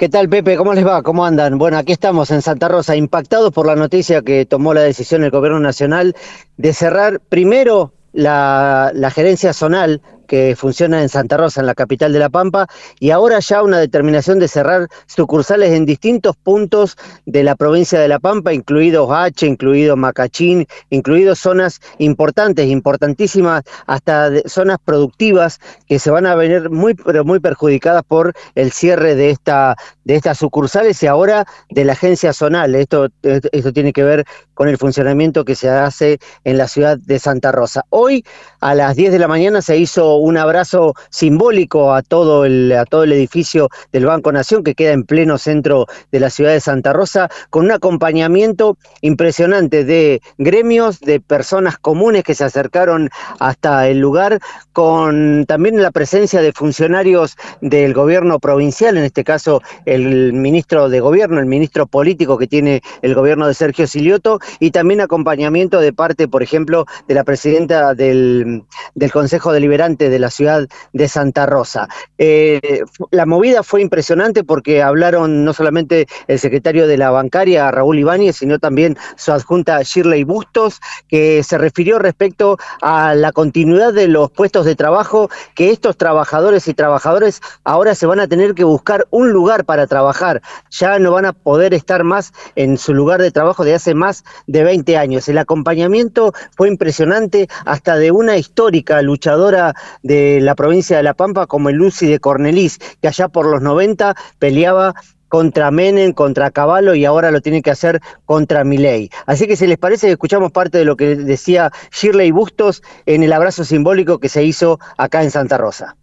¿Qué tal, Pepe? ¿Cómo les va? ¿Cómo andan? Bueno, aquí estamos en Santa Rosa, impactados por la noticia que tomó la decisión el Gobierno Nacional de cerrar primero la, la gerencia zonal que funciona en Santa Rosa, en la capital de La Pampa, y ahora ya una determinación de cerrar sucursales en distintos puntos de la provincia de La Pampa, incluidos H, incluido Macachín, incluidos zonas importantes, importantísimas, hasta zonas productivas que se van a venir muy, pero muy perjudicadas por el cierre de, esta, de estas sucursales y ahora de la agencia zonal. Esto, esto tiene que ver con el funcionamiento que se hace en la ciudad de Santa Rosa. Hoy a las 10 de la mañana se hizo un abrazo simbólico a todo el, a todo el edificio del Banco Nación que queda en pleno centro de la ciudad de Santa Rosa, con un acompañamiento impresionante de gremios, de personas comunes que se acercaron hasta el lugar, con también la presencia de funcionarios del gobierno provincial, en este caso el ministro de gobierno, el ministro político que tiene el gobierno de Sergio Silioto, y también acompañamiento de parte, por ejemplo, de la presidenta del, del Consejo Deliberante de la ciudad de Santa Rosa. Eh, la movida fue impresionante porque hablaron no solamente el secretario de la bancaria, Raúl Ibáñez, sino también su adjunta Shirley Bustos, que se refirió respecto a la continuidad de los puestos de trabajo, que estos trabajadores y trabajadores ahora se van a tener que buscar un lugar para trabajar, ya no van a poder estar más en su lugar de trabajo de hace más de 20 años. El acompañamiento fue impresionante, hasta de una histórica luchadora de la provincia de La Pampa como el Lucy de Cornelis, que allá por los 90 peleaba contra Menem, contra Caballo y ahora lo tiene que hacer contra Milei. Así que si les parece, escuchamos parte de lo que decía Shirley Bustos en el abrazo simbólico que se hizo acá en Santa Rosa.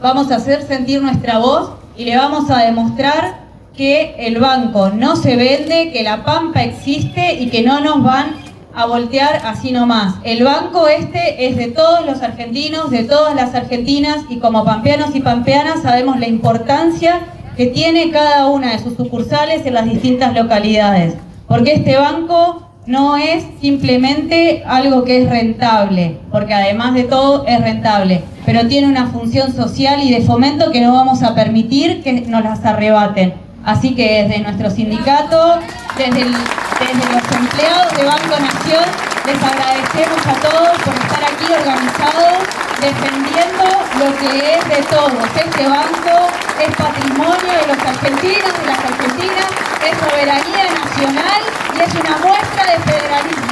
Vamos a hacer sentir nuestra voz y le vamos a demostrar que el banco no se vende, que la Pampa existe y que no nos van a voltear así nomás. El banco este es de todos los argentinos, de todas las argentinas y como pampeanos y pampeanas sabemos la importancia que tiene cada una de sus sucursales en las distintas localidades. Porque este banco no es simplemente algo que es rentable, porque además de todo es rentable, pero tiene una función social y de fomento que no vamos a permitir que nos las arrebaten. Así que desde nuestro sindicato, desde el desde los empleados de Banco Nación les agradecemos a todos por estar aquí organizados defendiendo lo que es de todos. Este banco es patrimonio de los argentinos, de las argentinas, es soberanía nacional y es una muestra de federalismo.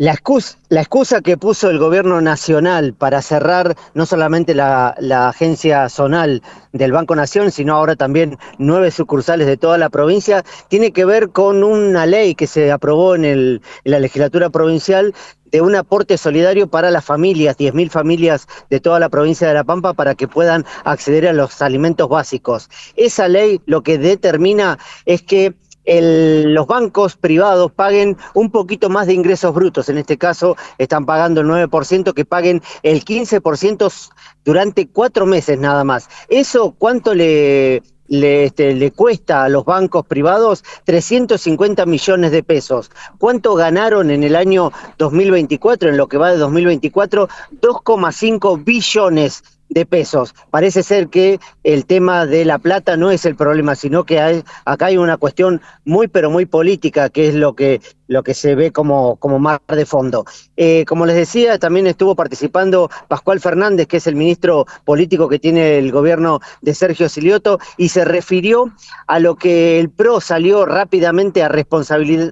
La excusa, que puso el gobierno nacional para cerrar no solamente la, agencia zonal del Banco Nación, sino ahora también nueve sucursales de toda la provincia, tiene que ver con una ley que se aprobó en, en la legislatura provincial de un aporte solidario para las familias, 10.000 familias de toda la provincia de La Pampa para que puedan acceder a los alimentos básicos. Esa ley lo que determina es que los bancos privados paguen un poquito más de ingresos brutos. En este caso están pagando el 9%, que paguen el 15% durante cuatro meses nada más. ¿Eso cuánto le, le, este, le, cuesta a los bancos privados 350 millones de pesos. ¿Cuánto ganaron en el año 2024, en lo que va de 2024? 2,5 billones de pesos. Parece ser que el tema de la plata no es el problema, sino que hay, acá hay una cuestión muy, pero muy política, que es lo que lo que se ve como, como mar de fondo. Eh, como les decía, también estuvo participando Pascual Fernández, que es el ministro político que tiene el gobierno de Sergio Silioto, y se refirió a lo que el PRO salió rápidamente a,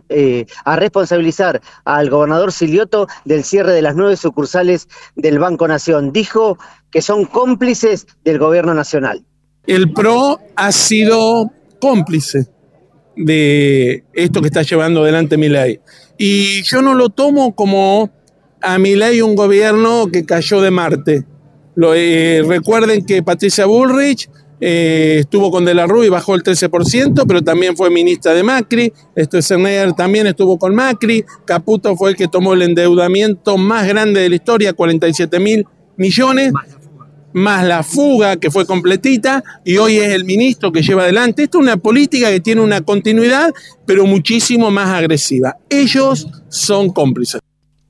eh, a responsabilizar al gobernador Silioto del cierre de las nueve sucursales del Banco Nación. Dijo que son cómplices del gobierno nacional. El PRO ha sido cómplice de esto que está llevando adelante Milei. Y yo no lo tomo como a Milei un gobierno que cayó de Marte. Lo, eh, recuerden que Patricia Bullrich eh, estuvo con De la Rúa y bajó el 13%, pero también fue ministra de Macri. Esto también estuvo con Macri. Caputo fue el que tomó el endeudamiento más grande de la historia, 47 mil millones más la fuga que fue completita y hoy es el ministro que lleva adelante. Esto es una política que tiene una continuidad, pero muchísimo más agresiva. Ellos son cómplices.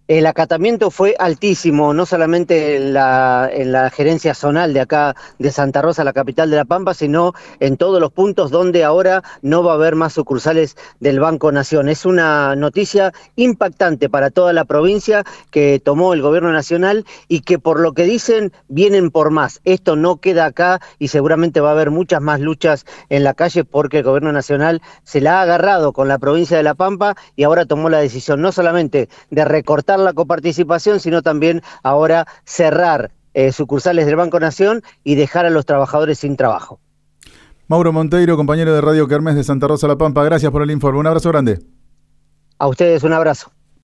El acatamiento fue altísimo, no solamente en la, en la gerencia zonal de acá de Santa Rosa, la capital de La Pampa, sino en todos los puntos donde ahora no va a haber más sucursales del Banco Nación. Es una noticia impactante para toda la provincia que tomó el gobierno nacional y que por lo que dicen vienen por más. Esto no queda acá y seguramente va a haber muchas más luchas en la calle porque el gobierno nacional se la ha agarrado con la provincia de La Pampa y ahora tomó la decisión no solamente de recortar la coparticipación, sino también ahora cerrar eh, sucursales del Banco Nación y dejar a los trabajadores sin trabajo. Mauro Monteiro, compañero de Radio Kermés de Santa Rosa La Pampa, gracias por el informe. Un abrazo grande. A ustedes un abrazo.